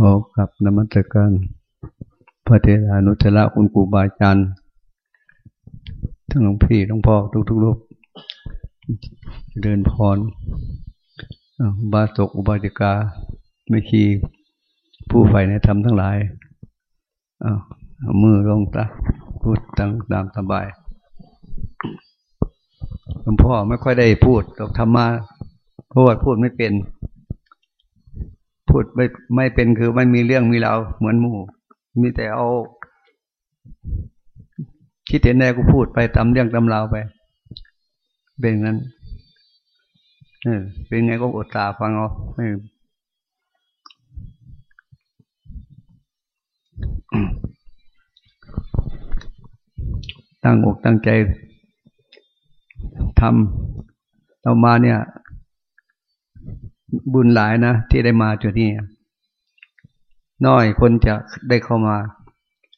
ขอกับนมัสการพระเทรานุเทระคุณครูบาอาจารย์ทั้งหลวงพี่หลวงพ่อทุกๆรูปเดินพรบาสกอุบาสิกาไม่คีผู้ใฝ่ในธรรมทั้งหลายเอามือลงตาพูดตามตามสบายหลวงพ่อไม่ค่อยได้พูดตกธรรมะเพราะว่าพูดไม่เป็น พูดไม่ไม่เป็นคือไม่มีเรื่องมีราวเหมือนหมู่มีแต่เอา คิดเห็นแน่ก็พูดไปตามเรื่องตามราวไป เป็นงั้นเออเป็นไงก็อดตาฟังเอาตั้งอกตั้งใจทำเรามาเนี่ย บุญหลายนะที่ได้มาจุดนี้น้อยคนจะได้เข้ามา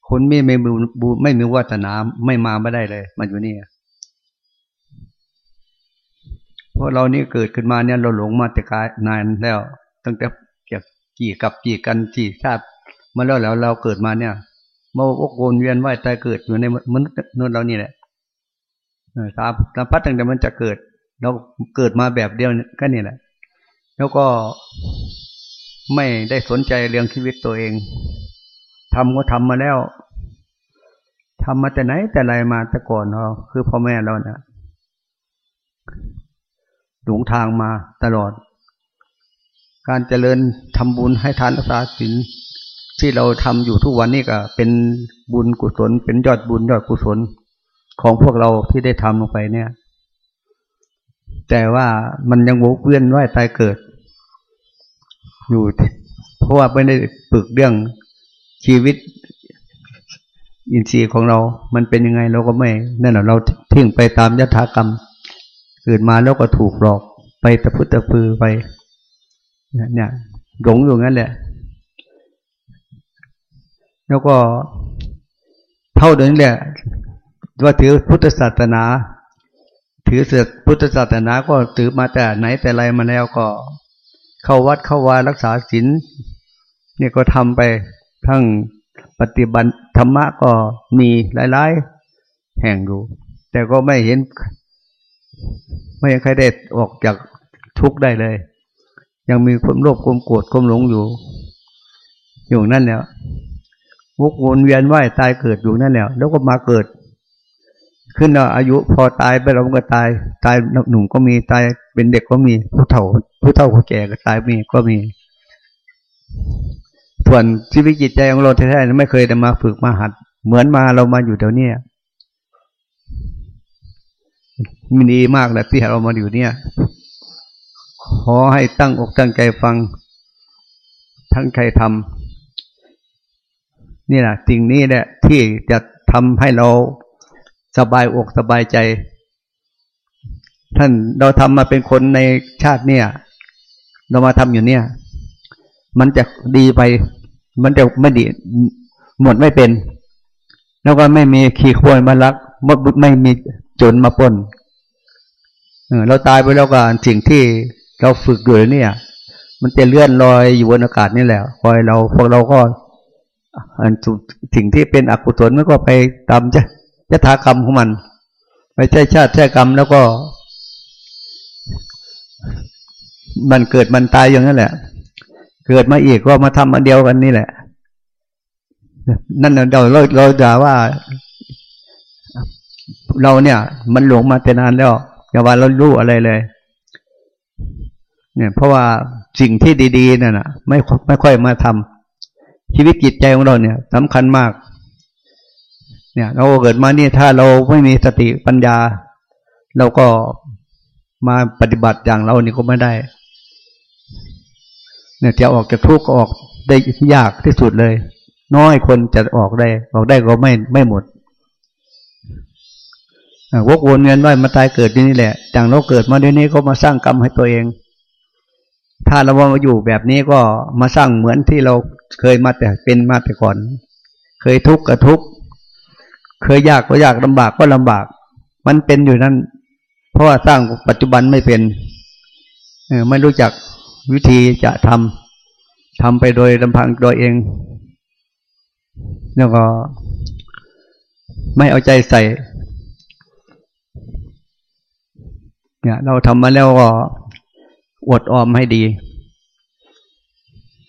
คนไม่ไม่บุไม่มีวัฒนาไม่มาไม่ได้เลย มาอยู่นี่เพราะเรานี่เกิดขึ้นมาเนี่ยเราหลงมาแต่กายนานแล้ว ตั้งแต่เกี่ยกี่กับกี่กันกี่ชาติมาแล้วแล้วเราเกิดมาเนี่ยมาอกวนเวียนว่ายตายเกิดอยู่ในมนุษย์นนเรานี่แหละตามตามพัดตั้งแต่มันจะเกิด เราเกิดมาแบบเดียวก็นี่แหละ แล้วก็ไม่ได้สนใจเรื่องชีวิตตัวเองทำก็ทำมาแล้วทำมาแต่ไหนแต่ไรมาแต่ก่อนเราคือพ่อแม่เราเนะ่ยหลงทางมาตลอด การเจริญทำบุญให้ทานรักษาศีลที่เราทำอยู่ทุกวันนี้ก็เป็นบุญกุศล เป็นยอดบุญยอดกุศลของพวกเราที่ได้ทำลงไปเนี่ย แต่ว่ามันยังวกเวียนว่ายตายเกิด อยู่ เพราะว่าไม่ได้ปึกเรื่องชีวิตอินทรีย์ของเรา มันเป็นยังไงเราก็ไม่นั่นแหละเราทิ้งไปตามยถากรรม เกิดมาแล้วก็ถูกหลอกไปตะพุตะพือไปเนี่ยหลงอยู่งั้นแหละ แล้วก็เท่าเดิมแหละว่าถือพุทธศาสนา ถือเสือพุทธศาสนาก็ถือมาแต่ไหนแต่ไรมาแล้วก็ เข้าวัดเข้าวารักษาศีลเนี่ยก็ทำไปทั้งปฏิบัติธรรมะก็มีหลายๆ แห่งอยู่ แต่ก็ไม่เห็น ไม่เห็นใครได้ออกจากทุกข์ได้เลย ยังมีความโลภความโกรธความหลงอยู่ อยู่นั่นแล้ววกวนเวียนว่ายตายเกิดอยู่นั่นแล้วแล้วก็มาเกิด ขึ้นอายุพอตายไปเราก็ตาย ตายหนุ่มก็มีตายเป็นเด็กก็มีผู้เฒ่า ผู้เฒ่าผู้แก่ก็ตายมีก็มี ส่วนชีวิตจิตใจของเราแท้ๆไม่เคยได้มาฝึกมาหัด เหมือนมาเรามาอยู่แถวเนี้ยมันดีมากแหละที่เรามาอยู่เนี่ย ขอให้ตั้งอกตั้งใจฟัง ทั้งใจทำนี่แหละสิ่งนี้แหละที่จะทำให้เรา สบายอกสบายใจ ท่านเราทำมาเป็นคนในชาติเนี่ย เรามาทำอยู่เนี่ย มันจะดีไป มันจะไม่ดี หมดไม่เป็น แล้วก็ไม่มีขี้ควรมาลักมดไม่มีจนมาปนเราตายไปแล้วก็สิ่งที่เราฝึกอยู่เนี่ย มันจะเลื่อนลอยอยู่บนอากาศนี่แหละคอยเราพวกเราก็สิ่งที่เป็นอกุศลมันก็ไปตามจะ ยถากรรมของมัน ไม่ใช่ชาติแท้กรรมแล้วก็ มันเกิดมันตายอย่างนั้นแหละ เกิดมาอีกก็มาทำอันเดียวกันนี่แหละ นั่นเราเราเราด่าว่า เราเนี่ย มันหลงมาแต่นานแล้วอย่าว่าเรารู้อะไรเลย เนี่ย เพราะว่าสิ่งที่ดีๆนั่นนะไม่ไม่ค่อยมาทำชีวิตจิตใจของเราเนี่ยสำคัญมาก เนี่ยเราเกิดมาเนี่ยถ้าเราไม่มีสติปัญญา เราก็มาปฏิบัติอย่างเรานี่ก็ไม่ได้ เนี่ยจะออกจากทุกข์ก็ออกได้ยากที่สุดเลย น้อยคนจะออกได้ ออกได้ก็ไม่ไม่หมดวกวนเงินว่ามาตายเกิดที่นี่แหละอย่างเราเกิดมาเดี๋ยวนี้ก็มาสร้างกรรมให้ตัวเอง ถ้าเรามาอยู่แบบนี้ก็มาสร้างเหมือนที่เราเคยมาแต่เป็นมาแต่ก่อน เคยทุกข์ก็ทุกข์ เคยยากก็ยากลำบากก็ลำบาก มันเป็นอยู่นั้นเพราะว่าสร้างปัจจุบันไม่เป็นไม่รู้จักวิธีจะททำไปโดยลำพังโดยเอง แล้วก็ ไม่เอาใจใส่ เนี่ย เราทำมาแล้วก็อดออมให้ดี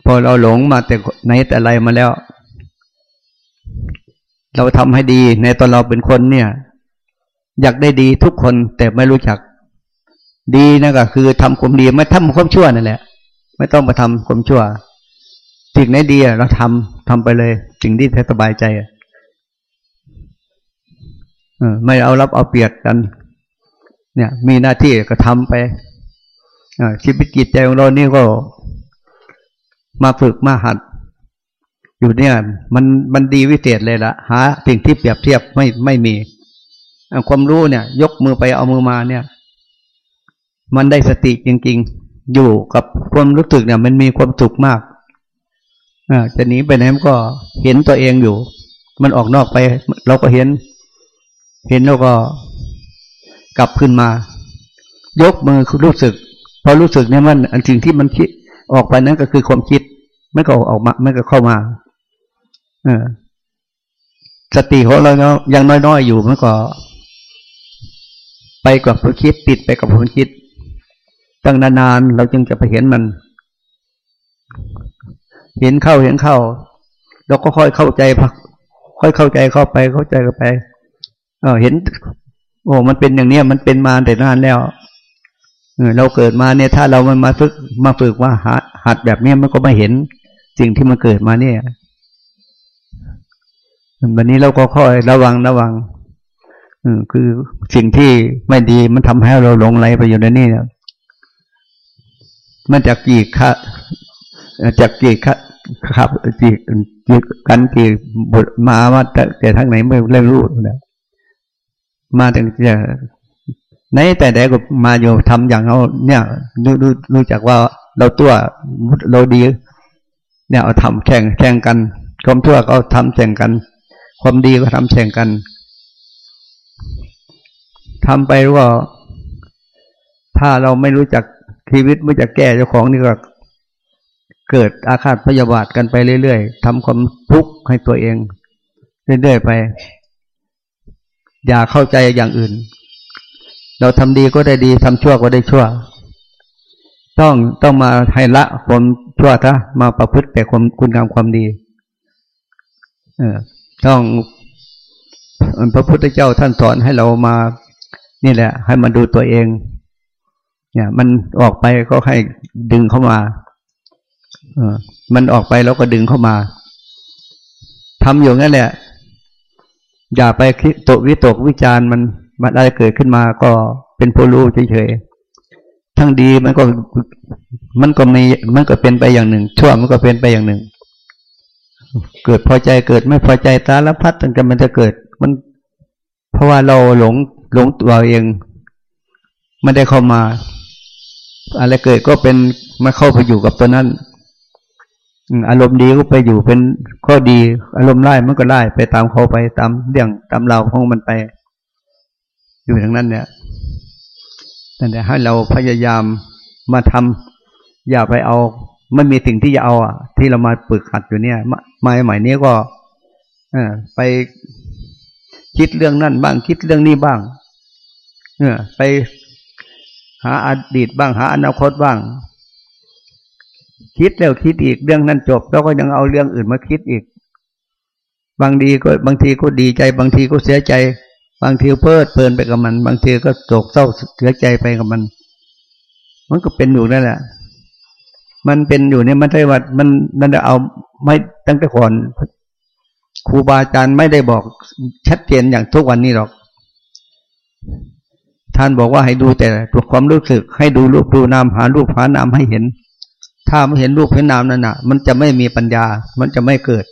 พอเราหลงมาแต่ไหนแต่ไรมาแล้ว เราทำให้ดีในตอนเราเป็นคนเนี่ย อยากได้ดีทุกคนแต่ไม่รู้จัก ดีน่ะก็คือทำความดีไม่ทำความชั่วนั่นแหละ ไม่ต้องมาทำความชั่วสิ่งไหนดีเราทำทำไปเลยสิ่งที่สบายใจไม่เอารับเอาเปรียบกัน เนี่ย มีหน้าที่ก็ทำไปชีวิตจิตใจของเรานี่ก็มาฝึกมาหัด อยู่เนี่ย มันมันดีวิเศษเลยละหาสิ่งที่เปรียบเทียบไม่ไม่มีความรู้เนี่ย ยกมือไปเอามือมาเนี่ย มันได้สติจริง ๆ อยู่กับความรู้สึกเนี่ย มันมีความสุขมากอ่าจะหนีไปไหนมันก็เห็นตัวเองอยู่ มันออกนอกไป เราก็เห็น เห็นแล้วก็กลับขึ้นมา ยกมือคือรู้สึกพอรู้สึกเนี่ยมันอันสิ่งที่มันคิดออกไปนั้นก็คือความคิดไม่ก็ออกมาไม่ก็เข้ามา สติของเรายังน้อยๆอยู่มันก็ ไปกับความคิดติดไปกับความคิด ตั้งนานๆเราจึงจะไปเห็นมัน เห็นเข้าเห็นเข้าเราก็ค่อยเข้าใจพักค่อยเข้าใจเข้าไปเข้าใจเข้าไป เออเห็น โอ้มันเป็นอย่างเนี้ยมันเป็นมาแต่นานแล้วเราเกิดมาเนี่ยถ้าเรามันมาฝึกมาฝึกว่าหัดแบบนี้มันก็ไม่เห็นสิ่งที่มันเกิดมาเนี่ย วันนี้เราก็ค่อยระวังระวังคือสิ่งที่ไม่ดีมันทำให้เราหลงไหลไปอยู่ในนี้นะมันจากกี่คะจากกี่คะครับกี่กี่กันกี่บทมาว่าแต่ทั้งไหนไม่เรื่องรู้นะมาถึงจะในแต่ใดก็มาอยู่ทำอย่างเราเนี่ยรู้รู้รู้จักว่าเราตัวเราดี เนี่ยเอาทำแข่งแข่งกันความทั่วก็ทำแข่งกัน ความดีก็ทำแข่งกันทำไปว่าถ้าเราไม่รู้จักชีวิตไม่จะแก้เจ้าของนี่ก็เกิดอาฆาตพยาบาทกันไปเรื่อยๆทำความทุกข์ให้ตัวเอง เรื่อยๆไป อย่าเข้าใจอย่างอื่น เราทำดีก็ได้ดีทำชั่วก็ได้ชั่ว ต้องต้องมาให้ละความชั่วซะมาประพฤติแต่ความคุณงามความดี เออ ต้องพระพุทธเจ้าท่านสอนให้เรามา นี่แหละ ให้มันดูตัวเอง เนี่ย มันออกไปก็ให้ดึงเข้ามาเออมันออกไปแล้วก็ดึงเข้ามาทำอยู่นั่นแหละ อย่าไปคิดตกวิตกวิจารมันมันอะไรเกิดขึ้นมาก็เป็นผู้รู้เฉยๆทั้งดีมันก็มันก็มีมันก็เป็นไปอย่างหนึ่ง ชั่วมันก็เป็นไปอย่างหนึ่ง เกิดพอใจเกิดไม่พอใจตาละพัดตั้งแต่มันจะเกิด มันเพราะว่าเราหลงหลงตัวเองไม่ได้เข้ามา อะไรเกิดก็เป็นมาเข้าไปอยู่กับตัวนั้นอารมณ์ดีก็ไปอยู่เป็นข้อดี อารมณ์ไล่มันก็ไล่ไปตามเขาไปตามเรื่องตามเราของมันไป อยู่อย่างนั้นเนี่ยนั่นแหละให้เราพยายามมาทำอย่าไปเอา ไม่มีสิ่งที่จะเอาอะ ที่เรามาปึกขัดอยู่เนี่ยมาใหม่นี้ก็อไปคิดเรื่องนั่นบ้าง คิดเรื่องนี้บ้างเออไปหาอดีตบ้างหาอนาคตบ้าง คิดแล้วคิดอีกเรื่องนั้นจบ แล้วก็ยังเอาเรื่องอื่นมาคิดอีก บางดีก็บางทีก็ดีใจ บางทีก็เสียใจ บางทีเพลิดเพลินไปกับมัน บางทีก็โศกเศร้าเสียใจไปกับมัน มันก็เป็นอยู่นั่นแหละ มันเป็นอยู่เนี่ยมันได้ว่ามันนั่นเอาไม่ตั้งแต่ก่อนครูบาอาจารย์ไม่ได้บอกชัดเจนอย่างทุกวันนี้หรอก ท่านบอกว่าให้ดูแต่ตัวความรู้สึก ให้ดูรูปดูนามหารูปหานามให้เห็น ถ้าไม่เห็นรูปเห็นนามนั่นน่ะ มันจะไม่มีปัญญา มันจะไม่เกิด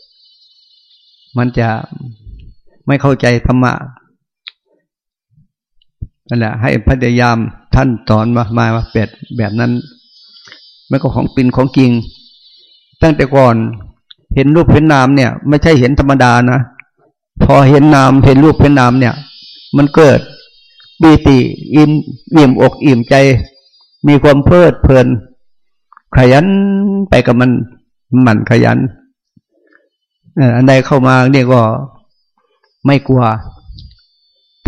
มันจะไม่เข้าใจธรรมะนั่นแหละให้พยายามท่านสอนมามาแบบแบบนั้น มันก็ของปินของจริง ตั้งแต่ก่อนเห็นรูปเห็นนามเนี่ย ไม่ใช่เห็นธรรมดานะ พอเห็นนามเห็นรูปเห็นนามเนี่ย มันเกิดบีติอิ่มอิ่มอกอิ่มใจ มีความเพลิดเพลิน ขยันไปกับมันหมั่นขยันอันใดเข้ามาเนี่ยก็ไม่กลัว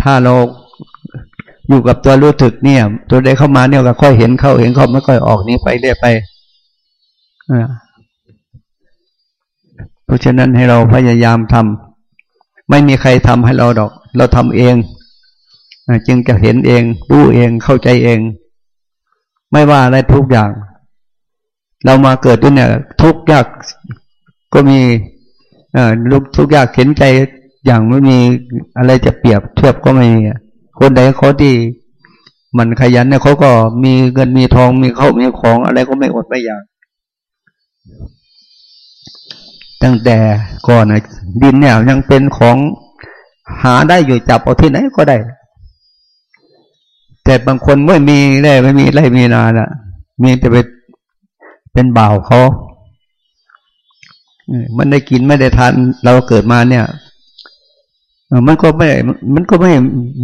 ถ้าเรา อยู่กับตัวรู้ถึกเนี่ย ตัวใดเข้ามาเนี่ยก็ค่อยเห็นเข้าเห็นเข้าไม่ค่อยออกนี้ไปเรื่อยไปเพราะฉะนั้นให้เราพยายามทำไม่มีใครทำให้เราดอก เราทำเองจึงจะเห็นเอง รู้เองเข้าใจเอง ไม่ว่าอะไรทุกอย่าง เรามาเกิดด้วยเนี่ย ทุกยากก็มีอ่าทุกยากเข็นใจอย่างไม่มีอะไรจะเปรียบเทียบก็ไม่มี คนใดเขาที่มันขยันเนี่ยเขาก็มีเงินมีทองมีเขามีของอะไรก็ไม่อดไม่อยาก ตั้งแต่ก่อนนะดินเนี่ยยังเป็นของหาได้อยู่จับเอาที่ไหนก็ได้ แต่บางคนไม่มีได้ไม่มีไรมีนานะมีแต่เป็นเป็นบ่าวเขามันได้กินไม่ได้ทานเราเกิดมาเนี่ย มันก็ไม่ มันก็ไม่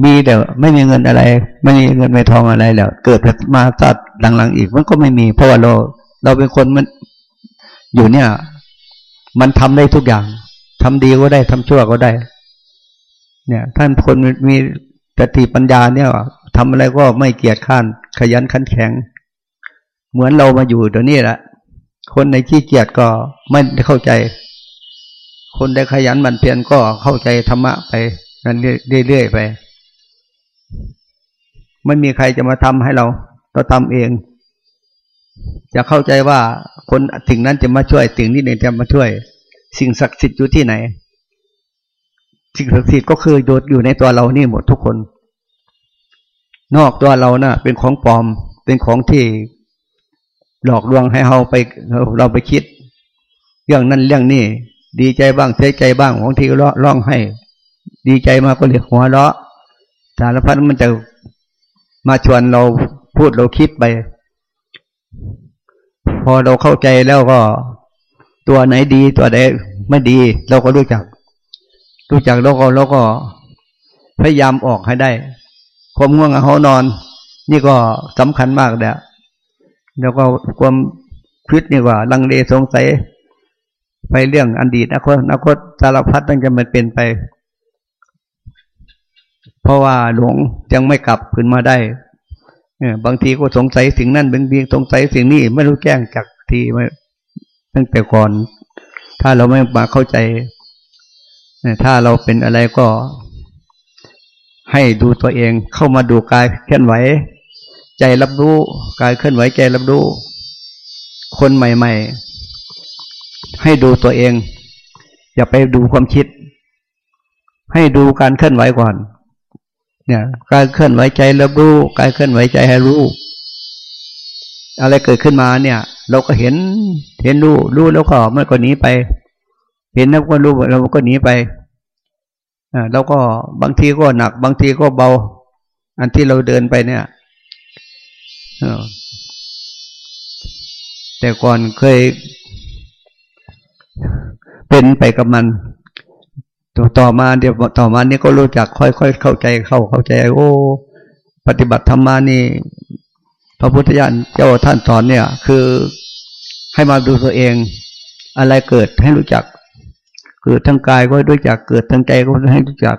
มีเดี๋ยวไม่มีเงินอะไร ไม่มีเงินไม่ทองอะไรแล้วเกิดมาตัดหลังๆอีก มันก็ไม่มีเพราะว่าเรา เราเป็นคนมันอยู่เนี่ย มันทำได้ทุกอย่างทำดีก็ได้ทำชั่วก็ได้ เนี่ย ท่านคนมีสติปัญญาเนี่ยทำอะไรก็ไม่เกียจข้าน ขยันขันแข็ง เหมือนเรามาอยู่เดี๋ยวนี้แหละคนในขี้เกียจก็ไม่เข้าใจ คนได้ขยันมันเพียรก็เข้าใจธรรมะไปนั้นเรื่อยๆไป ไม่มีใครจะมาทำให้เรา เราทำเอง จะเข้าใจว่าคนสิ่งนั้นจะมาช่วยสิ่งนี้เนี่ยจะมาช่วย สิ่งศักดิ์สิทธิ์อยู่ที่ไหน สิ่งศักดิ์สิทธิ์ก็คือโดดอยู่ในตัวเรานี่หมดทุกคน นอกตัวเรานะ่ะ เป็นของปลอม เป็นของที่หลอกลวงให้เราไปเราไปคิด เรื่องนั้นเรื่องนี้ ดีใจบ้างเสียใจบ้างบางทีก็ร้องให้ ดีใจมาก็เรียกหัวเราะสารพัดมันจะมาชวนเราพูดเราคิดไป พอเราเข้าใจแล้วก็ ตัวไหนดีตัวไหนไม่ดี เราก็รู้จัก รู้จักแล้วก็เราก็ พยายามออกให้ได้ความง่วงเขานอน นี่ก็สำคัญมากเลยแล้วก็ความคิดนี่ว่า ลังเลสงสัย ไปเรื่องอดีตอนาคตอนาคตสารพัดต้องจะมันเป็นไป เพราะว่าหลวงยังไม่กลับขึ้นมาได้บางทีก็สงสัยสิ่งนั้นบางทีสงสัยสิ่งนี้ไม่รู้แจ้งจากทีมาตั้งแต่ก่อน ถ้าเราไม่มาเข้าใจถ้าเราเป็นอะไรก็ ให้ดูตัวเองเข้ามาดูกายเคลื่อนไหว ใจรับรู้ กายเคลื่อนไหวใจรับรู้ คนใหม่ ๆ ให้ดูตัวเอง อย่าไปดูความคิด ให้ดูการเคลื่อนไหวก่อน เนี่ย การเคลื่อนไหวใจรับรู้การเคลื่อนไหวใจให้รู้ อะไรเกิดขึ้นมาเนี่ย เราก็เห็น เห็นรู้รู้แล้วก็มันก็หนีไป เห็นแล้วก็รู้เราก็หนีไปอ่าเราก็บางทีก็หนัก บางทีก็เบา อันที่เราเดินไปเนี่ยแต่ก่อนเคย เป็นไปกับมันต่อต่อมาเดี๋ยวต่อมานี่ก็รู้จักค่อยๆเข้าใจเข้าเข้าใจ โอ้ ปฏิบัติธรรมานี่ พระพุทธญาณเจ้าท่านสอนเนี่ย คือให้มาดูตัวเอง อะไรเกิดให้รู้จัก เกิดทางกายก็รู้จักเกิดทางใจก็ให้รู้จัก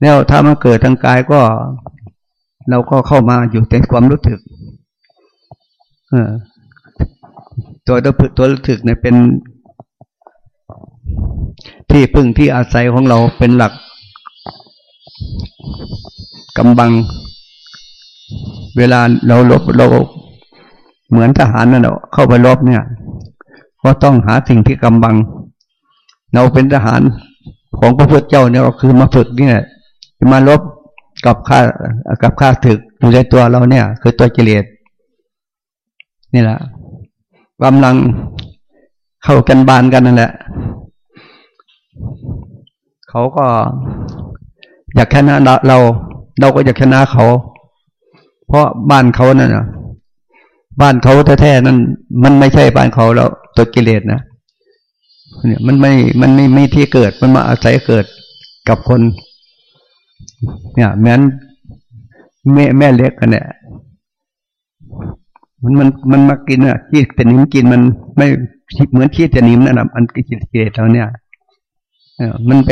แล้วถ้ามันเกิดทางกายก็ เราก็เข้ามาอยู่ในความรู้สึก เออตัวตัวตัวรู้สึกเนี่ยเป็น ที่พึ่งที่อาศัยของเราเป็นหลักกำบัง เวลาเราลบเราเหมือนทหารนั่นแหละเข้าไปลบเนี่ย ก็ต้องหาสิ่งที่กำบัง เราเป็นทหารของพระพุทธเจ้าเนี่ยเราคือมาฝึกเนี่ยมาลบกับข้ากับข้าถึกอยู่ในตัวเราเนี่ย คือตัวกิเลสนี่แหละกำลังเข้ากันบานกันนั่นแหละ เขาก็อยากชนะเรา เราก็อยากชนะเขา เพราะบ้านเขานั่นนะบ้านเขาแท้ๆนั่นมันไม่ใช่บ้านเขาแล้วตัวกิเลสนะเนี่ยมันไม่มันไม่ไม่ที่เกิดมันมาอาศัยเกิดกับคน เนี่ยแม้นแม่แม่เล็กกันเนี่ยมันมันมันมากินอะที่เป็นหินกินมันไม่เหมือนขี้จะนิมนั่นแหะมันกิเลสเราเนี่ย มันไป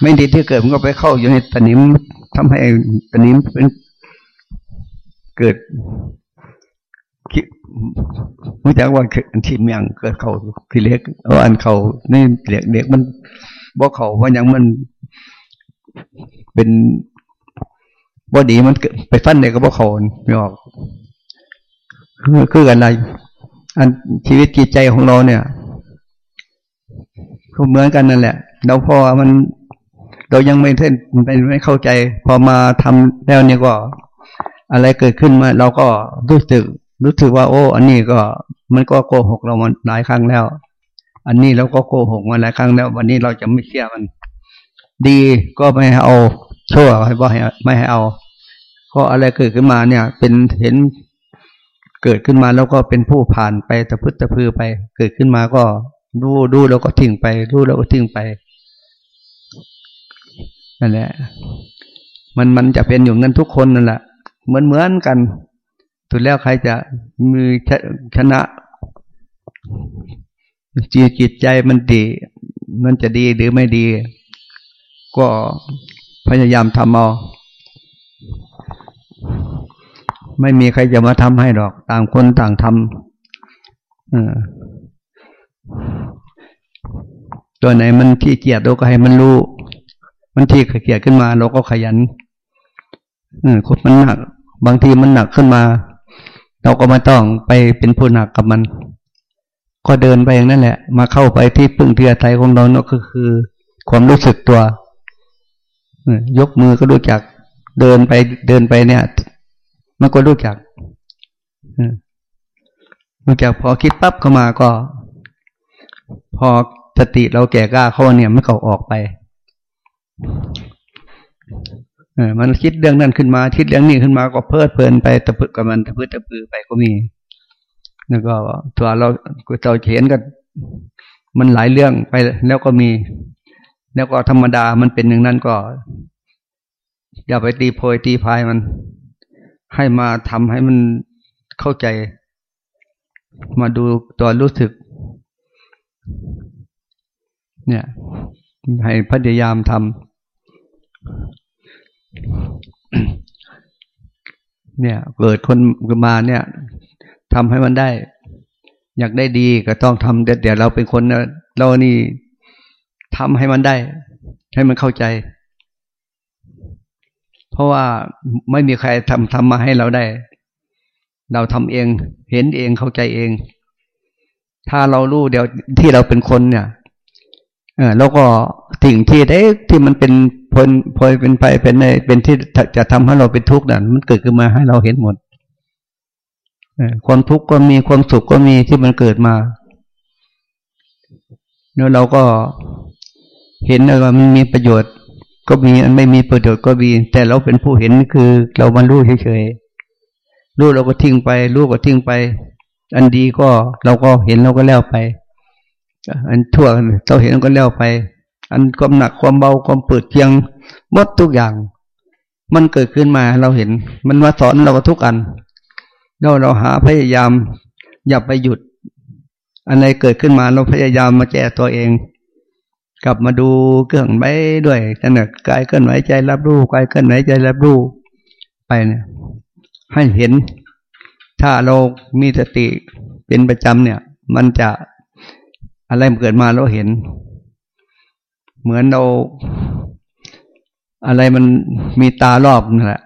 ไม่ดีที่เกิดมันก็ไปเข้าอยู่ในตนิมทำให้ตนิมเป็นเกิดคิดรู้จักว่าอันที่เมียงเกิดเขาคือเล็กเอาอันเขานี่เด็กเด็กมันบอกเขาว่าอย่างมันเป็นบอดีมันไปฟันเด็กก็บอกเขาไม่ออกคือคืออะไรอันชีวิตจิตใจของเราเนี่ย ก็เหมือนกันนั่นแหละเราพอมันเรายังไม่เท่นไม่ไม่เข้าใจ พอมาทำแล้วเนี่ยก็ อะไรเกิดขึ้นมา เราก็รู้สึก รู้สึกว่า โอ้ อันนี้ก็ มันก็โกหกเรามาหลายครั้งแล้ว อันนี้เราก็โกหกมาหลายครั้งแล้ว วันนี้เราจะไม่เชื่อมัน ดีก็ไม่ให้เอาชั่วให้บ่ให้ไม่ให้เอาก็อะไรเกิดขึ้นมาเนี่ย เป็นเห็นเกิดขึ้นมาแล้วก็เป็นผู้ผ่านไปตะพึดตะพือไป เกิดขึ้นมาก็ ดูดูแล้วก็ทิ้งไป ดูแล้วก็ทิ้งไปนั่นแหละ มันมันจะเป็นอยู่งั้นทุกคนนั่นแหละเหมือนเหมือนกันสุดแล้วใครจะมีชนะจีจิตใจมันดี มันจะดีหรือไม่ดี ก็พยายามทำเอาไม่มีใครจะมาทำให้หรอก ต่างคนต่างทำ ตัวไหนมันที่เกียดเราก็ให้มันรู้ มันที่เกียดขึ้นมา เราก็ขยันเออมันหนัก บางทีมันหนักขึ้นมา เราก็ไม่ต้องไปเป็นผู้หนักกับมัน ก็เดินไปอย่างนั้นแหละ มาเข้าไปที่พึ่งเทียไทยของเราเนาะก็คือ ความรู้สึกตัวยกมือก็รู้จัก เดินไปเดินไปเนี่ย มันก็รู้จักรู้จักพอคิดปั๊บเข้ามาก็ พอสติเราแก่กล้าเข้าเนี่ยมันก็ออกไปเออมันคิดเรื่องนั้นขึ้นมาคิดเรื่องนี้ขึ้นมาก็เพลิดเพลินไปตะพึกกับมันตะพึตะพือไปก็มี แล้วก็ตัวเราเราเห็นกันมันหลายเรื่องไปแล้วก็มี แล้วก็ธรรมดามันเป็นอย่างนั้นก็ อย่าไปตีโพยตีพายมัน ให้มาทำให้มันเข้าใจ มาดูตัวรู้สึก เนี่ยให้พยายามทำเนี่ย เกิดคนมาเนี่ยทำให้มันได้ อยากได้ดีก็ต้องทำเดี๋ยวเราเป็นคนเรานี่ทำให้มันได้ ให้มันเข้าใจ เพราะว่าไม่มีใครทำทำมาให้เราได้ เราทำเอง เห็นเองเข้าใจเอง ถ้าเรารู้เดี๋ยวที่เราเป็นคนเนี่ย เออแล้วก็สิ่งที่ได้ที่มันเป็นพลพลเป็นไปเป็นในเป็นที่จะทำให้เราเป็นทุกข์นั่นมันเกิดขึ้นมาให้เราเห็นหมดความทุกข์ก็มีความสุขก็มีที่มันเกิดมาแล้วเราก็เห็นว่ามันมีประโยชน์ ก็มีอันไม่มีประโยชน์ก็มี แต่เราเป็นผู้เห็นคือเรามารู้เฉยๆรู้เราก็ทิ้งไป รู้ก็ทิ้งไป อันดีก็เราก็เห็นเราก็แล้วไป อันทั่วเราเห็นเราก็แล้วไป อันความหนักความเบาความเปิดเพียงหมดทุกอย่าง มันเกิดขึ้นมาเราเห็น มันมาสอนเราก็ทุกอันเราเราหาพยายามอย่าไปหยุด อันไหนเกิดขึ้นมาเราพยายามมาแก้ตัวเอง กลับมาดูเครื่องไว้ด้วยขณะกายเคลื่อนไหวใจรับรู้กายเคลื่อนไหวใจรับรู้ไปเนี่ยให้เห็น ถ้าเรามีสติเป็นประจำเนี่ย มันจะอะไรเกิดมาเราเห็น เหมือนเรา อะไรมันมีตารอบนั่นแหละ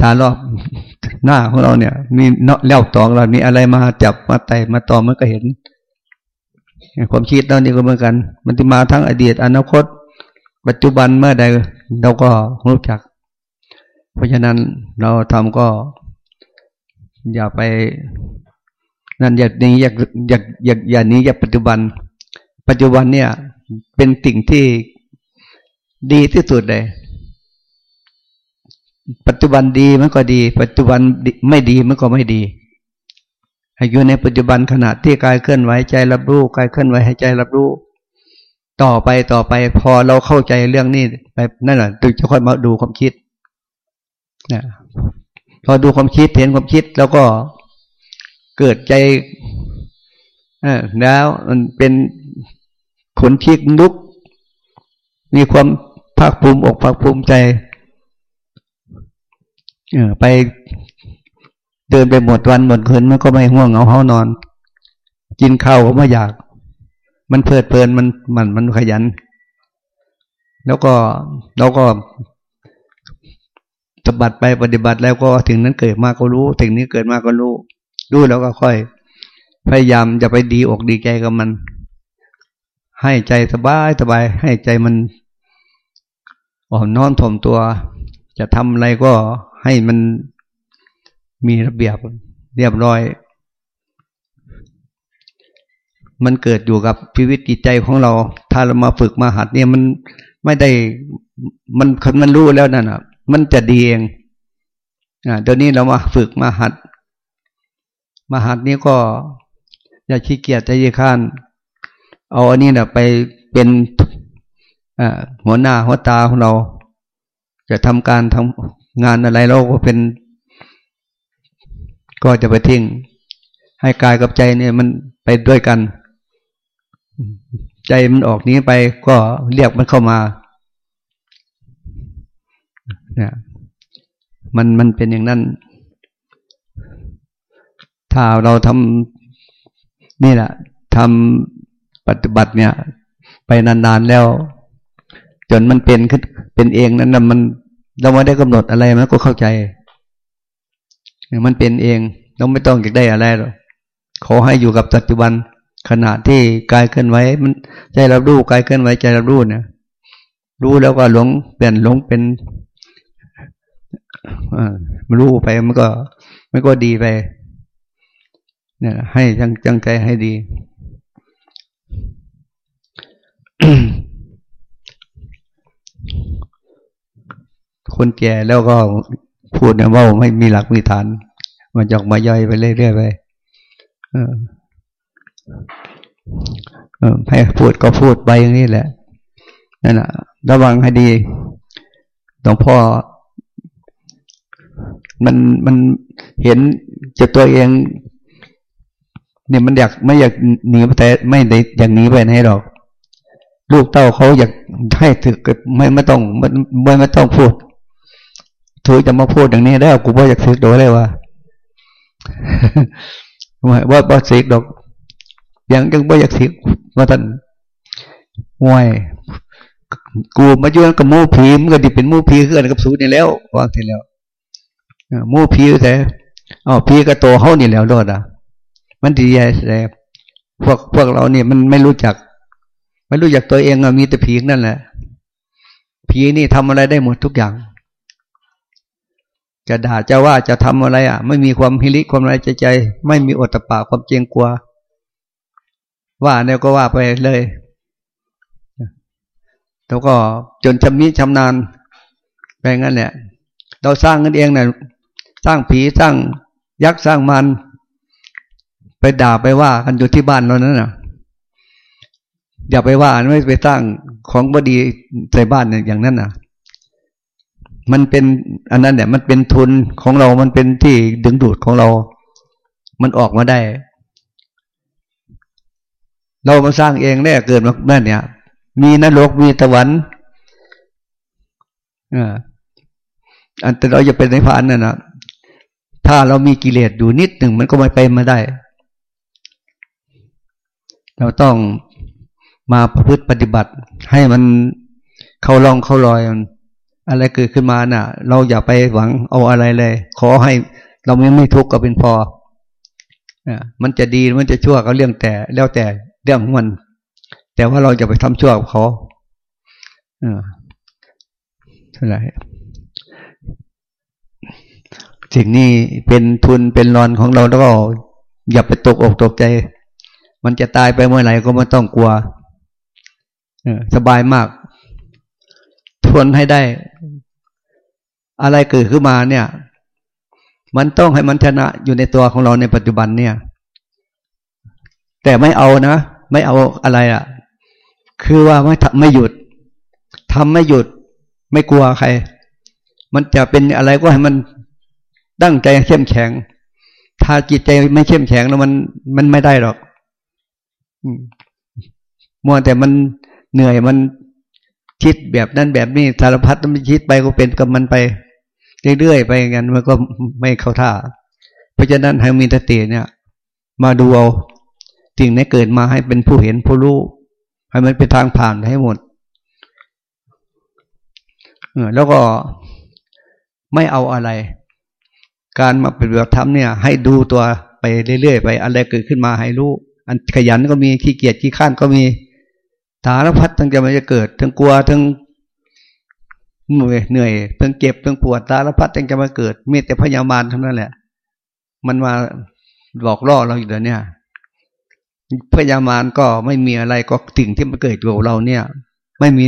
ตารอบหน้าของเราเนี่ย มีเนาะแล้วตองเรามีอะไรมาจับมาไตมาตอมมันก็เห็นความคิดเรานี่ก็เหมือนกัน มันจะมาทั้งอดีตอนาคต ปัจจุบันเมื่อใดเราก็รู้จัก เพราะฉะนั้นเราทำก็ อย่าไป นั่นอยากนี้อยากอยากอยากอย่านี้อยากปัจจุบัน ปัจจุบันเนี่ย เป็นสิ่งที่ดีที่สุดเลย ปัจจุบันดีมันก็ดี ปัจจุบันไม่ดีมันก็ไม่ดีอยู่ในปัจจุบันขณะที่กายเคลื่อนไหวใจรับรู้กายเคลื่อนไหวให้ใจรับรู้ ต่อไปต่อไปพอเราเข้าใจเรื่องนี้ไปนั่นแหละถึงจะค่อยมาดูความคิด นะพอดูความคิดเห็นความคิดแล้วก็เกิดใจแล้วมันเป็นขนชิกลุก มีความภาคภูมิอกภาคภูมิใจไปเดินไปหมดวันหมดคืนมันก็ไม่ห่วงเอาเขานอน กินข้าวก็ไม่อยาก มันเพลิดเพลินมันมันมันขยัน แล้วก็เราก็ ฏิบัติไปปฏิบัติแล้วก็ถึงนั้นเกิดมาก็รู้ ถึงนี้เกิดมาก็รู้ รู้แล้วก็ค่อย พยายามจะไปดีอกดีใจกับมัน ให้ใจสบายสบาย ให้ใจมันอ่อนน้อมถ่อมตัว จะทำอะไรก็ให้มันมีระเบียบเรียบร้อย มันเกิดอยู่กับชีวิตจิตใจของเรา ถ้าเรามาฝึกมาหัดเนี่ยมันไม่ได้มันคนมันรู้แล้วนั่นอะ มันจะดีเองอ่าเดี๋ยวนี้เรามาฝึกมาหัด มาหัดนี้ก็ อย่าขี้เกียจใจยี่ข้านเอาอันนี้นะไปเป็นหัวหน้าหัวตาของเรา จะทำการทำงานอะไรเราก็เป็น ก็จะไปทิ้งให้กายกับใจเนี่ยมันไปด้วยกัน ใจมันออกนี้ไปก็เรียกมันเข้ามา เนี่ยมันมันเป็นอย่างนั้น ถ้าเราทำนี่แหละทำปฏิบัติเนี่ย ไปนานๆแล้ว จนมันเป็นขึ้นเป็นเองนั้นนะมันเราไม่ได้กำหนดอะไรมันก็เข้าใจมันเป็นเองเราไม่ต้องอยากได้อะไรหรอกขอให้อยู่กับปัจจุบันขณะที่กายเคลื่อนไหวมันใจเรารู้กายเคลื่อนไหวใจเรารู้เนี่ยรู้แล้วก็หลงเปลี่ยนหลงเป็น มันรู้ไปมันก็ มันก็ดีไป เนี่ย ให้จังจังใจให้ดี คนแก่แล้วก็พูดเนี่ยว่าไม่มีหลักมีฐาน มันจอกมาย่อยไปเรื่อยๆไปให้พูดก็พูดไปอย่างนี้แหละนั่นแหละระวังให้ดีหลวงพ่อ มันมันเห็นจะตัวเองเนี่ยมันอยากไม่อยากหนีแต่ไม่ได้อยากหนีไปไหนหรอก ลูกเต้าเขาอยากให้ถึกไม่ไม่ต้องไม่ไม่ต้องพูดถือจะมาพูดอย่างนี้ได้กูว่าอยากสึกโดยเลยว่าว่าบ่สึกดอกยังยังบ่อยากสึกว่าท่านห่วยกูมาอยู่กับมูผีมันก็ดิเป็นมูผีคือกันกับสูนี่แล้ววางทีแล้ว มู่ผีแต่อ๋อผีก็โตเฮานี่แล้วรอดอะ มันดีใหญ่แต่พวกพวกเราเนี่ยมันไม่รู้จัก ไม่รู้จักตัวเองอะมีแต่ผีนั่นแหละ ผีนี่ทำอะไรได้หมดทุกอย่าง จะด่าจะว่าจะทำอะไร อะ ไม่มีความฮิริความไรใจใจ ไม่มีอดตะปาความเจียงกลัว ว่าเนี่ยก็ว่าไปเลยแล้วก็จนชำนิชำนาญไปงั้นแหละ เราสร้างกันเองเนี่ย สร้างผีสร้างยักษ์สร้างมัน ไปด่าไปว่ากันอยู่ที่บ้านเรานั้นน่ะ อย่าไปว่าไม่ไปสร้างของบดีใส่บ้านเนี่ยอย่างนั้นน่ะ มันเป็นอันนั้นเนี่ยมันเป็นทุนของเรา มันเป็นที่ดึงดูดของเรา มันออกมาได้ เรามาสร้างเองได้เกิดมาแม่เนี่ย มีนรกมีตะวันอ่าอันแต่เราจะเป็นในพานนั่นนะ ถ้าเรามีกิเลสอยู่นิดหนึ่งมันก็ไม่ไปมาได้ เราต้องมาประพฤติปฏิบัติ ให้มันเข้าลองเข้ารอย อะไรเกิดขึ้นมาน่ะ เราอย่าไปหวังเอาอะไรเลย ขอให้เราไม่ไม่ทุกข์ก็เป็นพอมันจะดีมันจะชั่วก็เรื่องแต่แล้วแต่เรื่องของมัน แต่ว่าเราจะไปทำชั่วกับเขาเท่าไหร่ สิ่งนี้เป็นทุนเป็นรอนของเราแล้วก็อย่าไปตกอกตกใจ มันจะตายไปเมื่อไหร่ก็ไม่ต้องกลัวสบายมาก ทนให้ได้ อะไรเกิดขึ้นมาเนี่ย มันต้องให้มันชนะอยู่ในตัวของเราในปัจจุบันเนี่ย แต่ไม่เอานะ ไม่เอาอะไรอะ่ะ คือว่าไม่ไม่หยุดทำไม่หยุด ไม่กลัวใคร มันจะเป็นอะไรก็ให้มัน ตั้งใจเข้มแข็ง ถ้าจิตใจไม่เข้มแข็งแล้วมันมันไม่ได้หรอกมัวแต่มันเหนื่อยมันคิดแบบนั้นแบบนี้สารพัดมันคิดไปก็เป็นกับมันไปเรื่อยๆไปงั้นมันก็ไม่เข้าท่า เพราะฉะนั้นให้มีสติเนี่ย มาดูเอาสิ่งนี้เกิดมาให้เป็นผู้เห็นผู้รู้ให้มันเป็นทางผ่านให้หมดแล้วก็ไม่เอาอะไร การมาปฏิบัติธรรมเนี่ย ให้ดูตัวไปเรื่อยๆไปอะไรเกิดขึ้นมาให้รู้อันขยันก็มีขี้เกียจขี้ข้านก็มีสารพัดทั้งจะมันจะเกิด ทั้งกลัวทั้งเหนื่อยเหนื่อยทั้งเจ็บทั้งปวดสารพัดทั้งจะมาเกิดมีแต่พยามารเท่านั้นแหละ มันมาหลอกล่อเราอยู่เดี๋ยวนี้พยามารก็ไม่มีอะไรก็สิ่งที่มันเกิดกับเราเนี่ย ไม่มี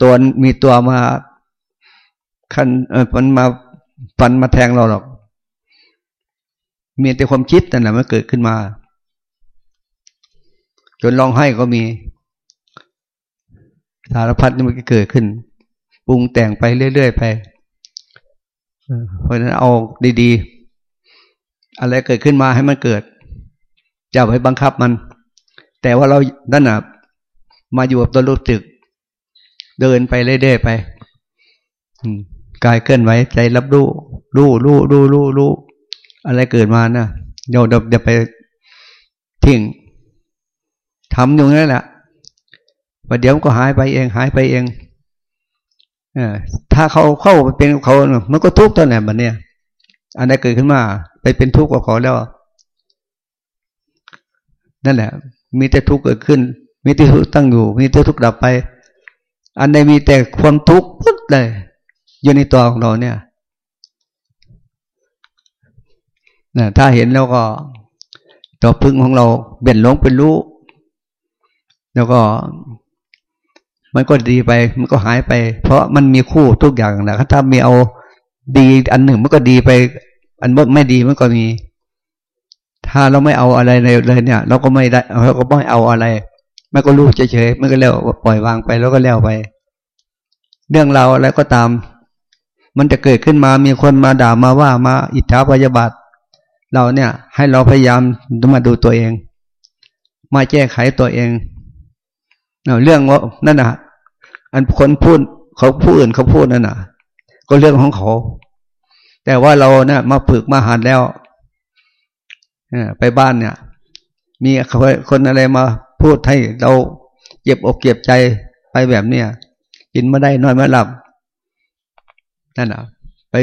ตัวมีตัวมาคันเออมันมา ฟันมาแทงเราหรอก มีแต่ความคิดนั่นแหละมันเกิดขึ้นมา จนร้องไห้ก็มี สารพัดนี่มันก็เกิดขึ้น ปรุงแต่งไปเรื่อยๆไปเพราะนั้นเอาดีๆ อะไรเกิดขึ้นมาให้มันเกิดจะไปบังคับมัน แต่ว่าเรานั่นน่ะมาอยู่กับตัวรู้สึก เดินไปเรื่อยๆไป กายเคลื่อนไหวใจรับรู้รู้รู้รู้รู้รู้อะไรเกิดมานะเดี๋ยวเดี๋ยวไปทิ้งทำอยู่นั่นแหละประเดี๋ยวก็หายไปเอง หายไปเองอถ้าเขาเข้าไปเป็นเขามันก็ทุกข์ตอนไหนบันเนี่ยอันนี้เกิดขึ้นมา ไปเป็นทุกข์กับเขาแล้ว นั่นแหละ มีแต่ทุกข์เกิดขึ้น มีแต่ทุกข์ตั้งอยู่ มีแต่ทุกข์ดับไป อันใดมีแต่ความทุกข์พุทเลย อยู่ในตัวของเราเนี่ยนะถ้าเห็นแล้วก็ตัวพึ่งของเราเบี่ยนหลงเป็นรู้ แล้วก็ มันก็ดีไป มันก็หายไป เพราะมันมีคู่ทุกอย่างนะถ้ามีเอาดีอันหนึ่งมันก็ดีไป อันไม่ดีมันก็มี ถ้าเราไม่เอาอะไรเลยเนี่ย เราก็ไม่ได้เราก็ไม่เอาอะไรมันก็รู้เฉยๆมันก็แล้วปล่อยวางไปแล้วก็แล้วไป เรื่องเราอะไรก็ตาม มันจะเกิดขึ้นมามีคนมาด่ามาว่ามาอิจฉาพยาบาท เราเนี่ย ให้เราพยายามมาดูตัวเอง มาแก้ไขตัวเองเรื่องว่านั่นนะอันคนพูดเขาผู้อื่นเขาพูดนั่นนะก็เรื่องของเขา แต่ว่าเราเนี่ยมาฝึกมาหัดแล้วไปบ้านเนี่ย มีคนอะไรมาพูดให้เราเก็บอกเก็บใจไปแบบเนี้ยกินไม่ได้นอนไม่หลับ นั่นน่ะ ไป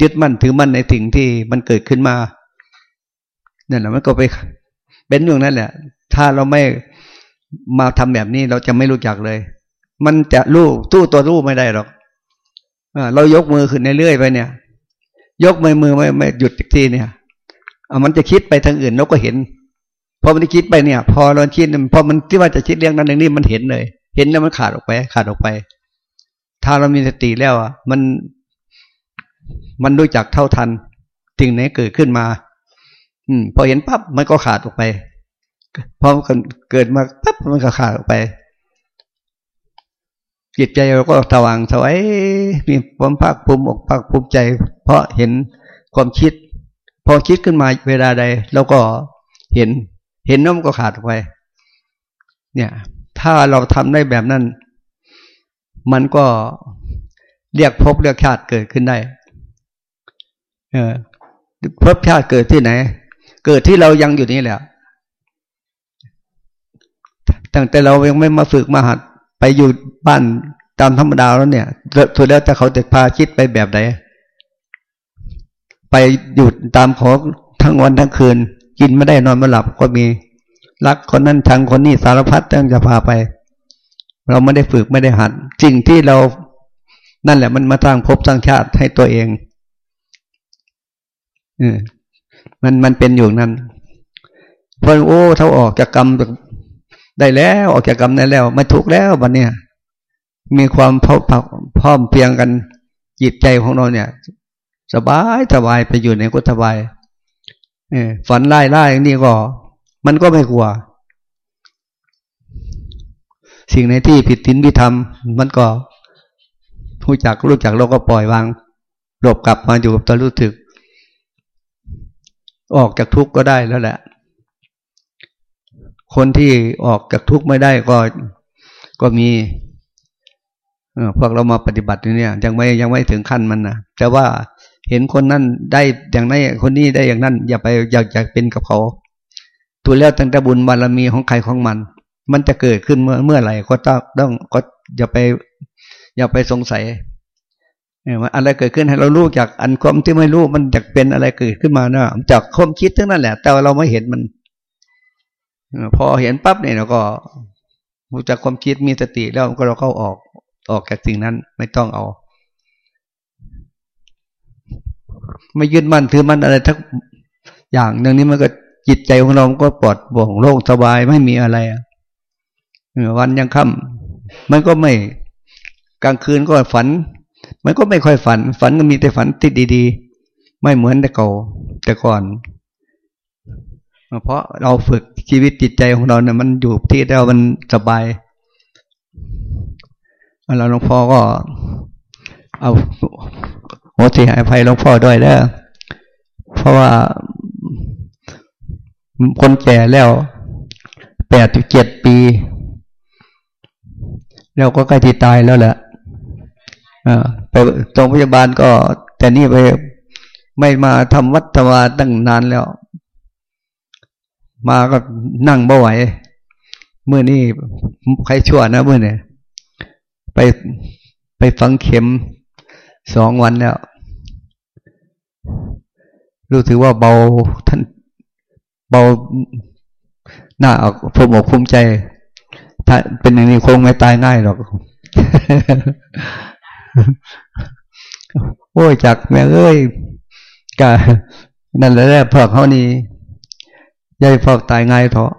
ยึดมั่นถือมั่นในสิ่งที่มันเกิดขึ้นมานั่นแหละมันก็ไปเป็นอย่างนั้นแหละ ถ้าเราไม่มาทำแบบนี้เราจะไม่รู้จักเลย มันจะรู้ตู้ตัวรู้ไม่ได้หรอกเรายกมือขึ้นเรื่อยไปเนี่ย ยกมือมือไม่ไม่หยุดทีเนี่ยมันจะคิดไปทางอื่นเราก็เห็นพอมันคิดไปเนี่ย พอเราคิดพอมันที่ว่าจะคิดเรื่องนั้นเรื่องนี้มันเห็นเลย เห็นแล้วมันขาดออกไป ขาดออกไป ถ้าเรามีสติแล้วอะ มัน มันรู้จักเท่าทันสิ่งไหนเกิดขึ้นมา อืม พอเห็นปั๊บมันก็ขาดออกไปพอเกิดมาปั๊บมันก็ขาดออกไป จิตใจเราก็สว่างสวยมีความภาคภูมิอกภาคภูมิใจ เพราะเห็นความคิด พอคิดขึ้นมาเวลาใดเราก็เห็น เห็นน้ำก็ขาดออกไป เนี่ย ถ้าเราทำได้แบบนั้น มันก็เรียกพบเรียกชาติเกิดขึ้นได้ เออพบชาติเกิดที่ไหน เกิดที่เรายังอยู่นี่แหละตั้งแต่เรายังไม่มาฝึกมาหัดไปอยู่บ้านตามธรรมดาแล้วเนี่ยสุดแล้วแต่เขาจะพาคิดไปแบบไหนไปอยู่ตามขอทั้งวันทั้งคืน กินไม่ได้นอนไม่หลับก็มี รักคนนั้นชังคนนี้สารพัดต้องจะพาไป เราไม่ได้ฝึกไม่ได้หัดสิ่งที่เรานั่นแหละมันมาสร้างภพสร้างชาติให้ตัวเอง มันมันเป็นอยู่นั้นเพอโอ้เท่าออกจากกรรมได้แล้วออกจากกรรมได้แล้วไม่ทุกแล้วบัดเนี้ยมีความพร้อมเพียงกันจิตใจของเราเนี่ย สบายสบายไปอยู่ในกุศบายเอฝันไล่ไล่นี่ก็ มันก็ไม่กลัว สิ่งในที่ผิดทินพิธรรม มันก็รู้จักรู้จักเราก็ปล่อยวางหลบกลับมาอยู่กับตัวรู้สึก ออกจากทุกข์ก็ได้แล้วแหละ คนที่ออกจากทุกข์ไม่ได้ก็ก็มีพวกเรามาปฏิบัติเนี่ยยังไม่ยังไม่ถึงขั้นมันนะแต่ว่าเห็นคนนั้นได้อย่างนั้นคนนี้ได้อย่างนั้น อย่าไปอยากอยากเป็นกับเขาตัวแล้วตั้งแต่บุญบารมีของใครของมัน มันจะเกิดขึ้นเมื่อเมื่อไหร่ก็ต้องต้องก็อย่าไป อย่าไปสงสัย เนี่ยอะไรเกิดขึ้นให้เรารู้จากอันความที่ไม่รู้มันจะเป็นอะไรเกิดขึ้นมาเนาะจากความคิดทั้งนั้นแหละ แต่เราไม่เห็นมันพอเห็นปั๊บเนี่ยเราก็รู้จักความคิดมีสติแล้วก็เราเข้าออกออกจากสิ่งนั้นไม่ต้องเอา ไม่ยึดมั่นถือมั่นอะไรทั้งอย่างหนึ่งนี้มันก็จิตใจของเราก็ปลอดโปร่งโล่งสบายไม่มีอะไรวันยังค่ำมันก็ไม่กลางคืนก็ฝัน มันก็ไม่ค่อยฝัน ฝันก็มีแต่ฝันที่ดีๆ ไม่เหมือนแต่เก่าแต่ก่อน เพราะเราฝึกชีวิตจิตใจของเราเนี่ยมันอยู่ที่เรามันสบายเราหลวงพ่อก็ เอาโหสิหายภัยหลวงพ่อด้วยแล้วเพราะว่าคนแก่แล้วแปดถึงเจ็ดปี แล้วก็ใกล้ที่ตายแล้วแหละ ไปโรงพยาบาลก็ แต่นี่ไปไม่มาทำวัดทวาตั้งนานแล้ว มาก็นั่งบ่ไหวเมื่อนี่ใครชั่วนะเมื่อเนี่ยไปไปฟังเข็มสองวันแล้ว รู้สึกว่าเบาท่านเบาหน้าออกภูมิอกภูมิใจ ถ้าเป็นอย่างนี้คงไม่ตายง่ายหรอก โอ้ยจากแม่เอ้ยกะนั่นแหละพวกเขานี่ยายพอกตายไงเถอะ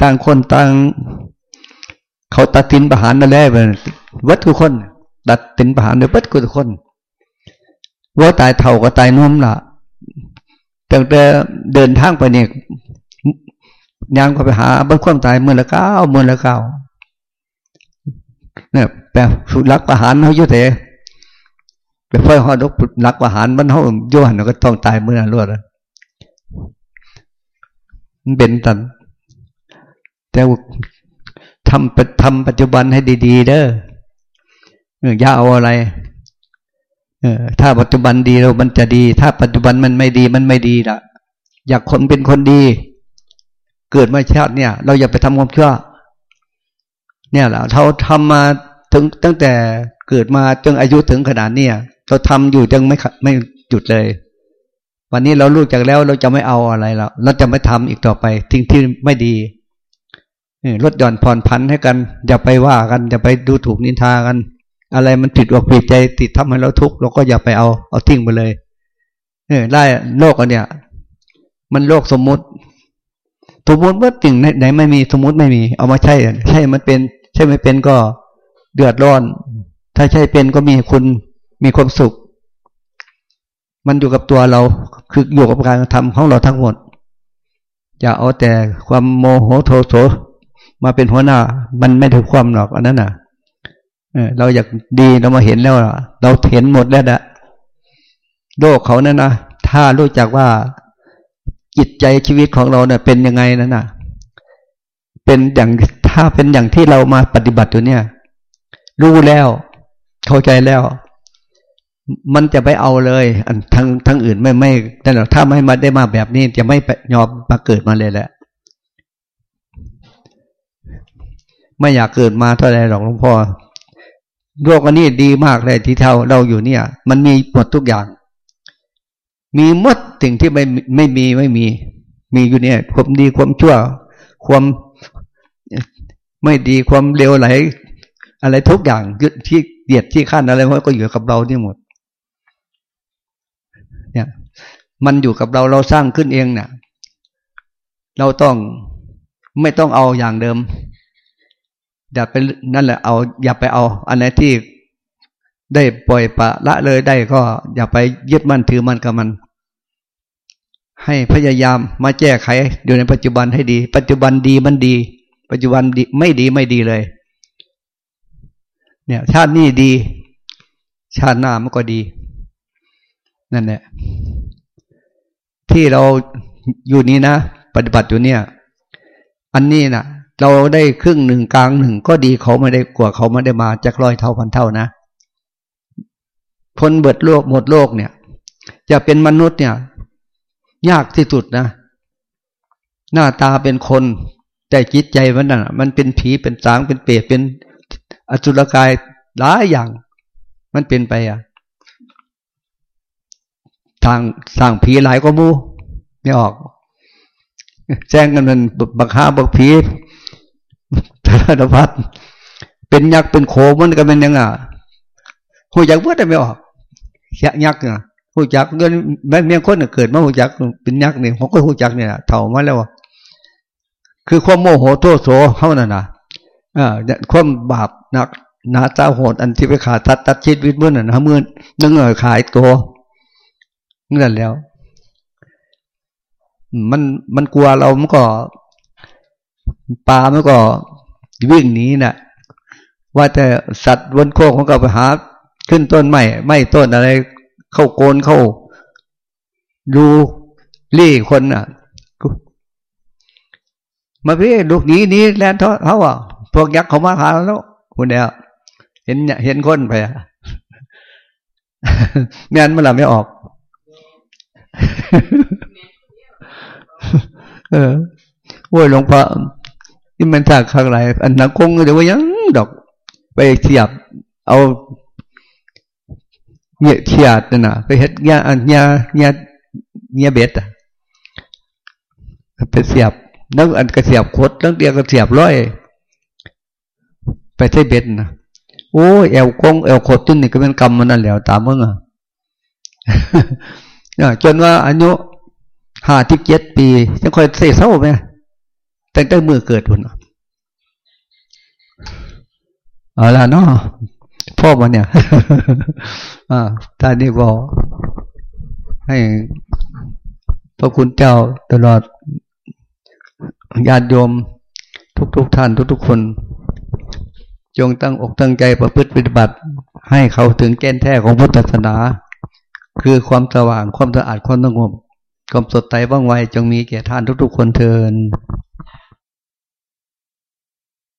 ต่างคนต่างเขาตัดสินประหารนั่นแหละวัดทุกคนตัดสินประหารโดยวัดทุกคนว่าตายเท่าก็ตายนุ่มล่ะตั้งแต่เดินทางไปเนี่ยยังก็ไปหาบ้านความตายเมื่อละเก้าเมื่อละเก้า เนี่ยแปลสุรักประหารเขาอยู่เถอะไปไฟหอดกรักประหารมันเขาโยหันก็ต้องตายเมื่อรวดมันเป็นตัน แต่ทำทำปัจจุบันให้ดีๆ เด้ออย่าเอาอะไรถ้าปัจจุบันดีเรามันจะดี ถ้าปัจจุบันมันไม่ดีมันไม่ดีละอยากคนเป็นคนดี เกิดมาชาติเนี่ย เราอย่าไปทำความชั่ว เนี่ยแหละเราทำมาถึงตั้งแต่เกิดมาจนอายุถึงขนาดเนี้ยเราทำอยู่จนไม่ไม่หยุดเลย วันนี้เรารู้จักแล้วเราจะไม่เอาอะไรแล้วเราจะไม่ทำอีกต่อไปทิ้งที่ไม่ดีลดหย่อนผ่อนพันให้กัน อย่าไปว่ากัน อย่าไปดูถูกนินทากัน อะไรมันติดอกปิดใจติดทำให้เราทุกข์เราก็อย่าไปเอาเอาทิ้งไปเลยเออได้โลกอันเนี้ยมันโลกสมมุติ สมมติว่าสิ่งไหนไม่มีสมมติไม่มี เอามาใช่ใช่มันเป็น ใช่ไม่เป็นก็เดือดร้อน ถ้าใช่เป็นก็มีคุณมีความสุข มันอยู่กับตัวเรา คืออยู่กับการทำของเราทั้งหมด อย่าเอาแต่ความโมโหโทโสมาเป็นหัวหน้า มันไม่ถึงความหรอกอันนั้นน่ะเราอยากดีเรามาเห็นแล้วเราเห็นหมดแล้วนะโลกเขานั่นนะถ้ารู้จักว่าจิตใจชีวิตของเราเนี่ยเป็นยังไงนั่นนะ เป็นอย่างถ้าเป็นอย่างที่เรามาปฏิบัติอยู่เนี่ย รู้แล้ว เข้าใจแล้ว มันจะไปเอาเลยอันทั้งทั้งอื่นไม่ไม่แต่ถ้าไม่มาได้มาแบบนี้ จะไม่ยอมมาเกิดมาเลยแหละไม่อยากเกิดมาเท่าไรหรอกหลวงพ่อโลกอันนี้ดีมากเลยที่เท่าเราอยู่เนี่ย มันมีหมดทุกอย่าง มีหมดสิ่งที่ไม่ไม่มีไม่มี มีอยู่เนี่ยความดีความชั่ว ความ ไม่ดีความเลวไหลอะไรทุกอย่างยึดที่เดียดที่ขั้นอะไรมันก็อยู่กับเราที่หมด เนี่ย มันอยู่กับเราเราสร้างขึ้นเองเนี่ยเราต้องไม่ต้องเอาอย่างเดิม อย่าไปนั่นแหละเอา อย่าไปเอา อันไหนที่ได้ปล่อยปะละเลยได้ก็ อย่าไปยึดมั่นถือมั่นกับมัน ให้พยายามมาแก้ไขอยู่ในปัจจุบันให้ดี ปัจจุบันดีมันดี ปัจจุบันดีไม่ดีไม่ดีเลย เนี่ย ชาตินี้ดี ชาติหน้ามันก็ดี นั่นแหละที่เราอยู่นี้นะปฏิบัติอยู่เนี่ย อันนี้นะ่ะ เราได้ครึ่งหนึ่งกลางหนึ่งก็ดีเขาไม่ได้กว่าเขาไม่ได้มาจากร้อยเท่าพันเท่านะพ้นเบิดโลกหมดโลกเนี่ย จะเป็นมนุษย์เนี่ย ยากที่สุดนะ หน้าตาเป็นคน แต่จิตใจมันน่ะ มันเป็นผีเป็นสางเป็นเปรตเป็นอสุรกายหลายอย่าง มันเป็นไปอะ ทางสร้างผีหลายก็มูไม่ออกแจ้งกันมันบักฮาบักผีธนพัฒเป็นยักษ์เป็นโคมันก็เป็นยังไงหูยักษ์เพื่อไม่ออกยักษ์เนี่ยหูยักษ์เงินแม่เมียคนเกิดมาหูยักษ์เป็นยักษ์เนี่ยผมก็หูยักษ์เนี่ยเถ่ามาแล้ว คือความโมโหโทษโสเขานั่นนะอ่าความบาปหนักหนาตาโหดอันที่ไปขาดตัดตัดชีวิตเมื่อนั้นนะเมื่อนึงเออขายตัวนั่นแล้ว มันมันกลัวเรามันก็ปลามันก็วิ่งหนีนะ่ะ ว่าแต่สัตว์บนโคกมันก็ไปหา ขึ้นต้นไม้ไม่ต้นอะไร เข้าโกนเข้าดูรี่คนอะ มาพี่ลูกนี้นี้แลนเท่าอะพวกยักษ์เขามาหาแล้วคนเดียวเห็นเห็นคนไปอะงานมันละไม่ออก เออโอ้ยหลวงพ่อที่มันจากข้างไรอันนักคงเดี๋ยวว่ายังดอก ไปเสียบ เอาเงี้ยเฉียดน่ะ ไปเฮ็ดเงี้ยอันเงี้ยเงี้ยเงี้ยเบ็ดอะไปเสียบ นักอันกระเสียบคดนักเดียกระเสียบร้อย ไปใช้เบ็ดนะโอ้แอวกงแอวขดจุนนี่ก็เป็นกรรมมันนั่นแหละตามมึงอะจนว่าอายุห้าที่เจ็ดปีจะค่อยเสียเศร้าไหมแต่ได้มือเกิดพุ่นเอาละเนาะพ่อมันเนี่ยอ่าท่านนี้บอกให้พระคุณเจ้าตลอด ญาติโยมทุกๆทท่านทุกๆคน จงตั้งอกตั้งใจประพฤติปฏิบัติ ให้เขาถึงแก่นแท้ของพุทธศาสนา คือความสว่างความสะอาดความสงบความสดใสว่องไวจงมีแก่ท่านทุกๆคนเทิน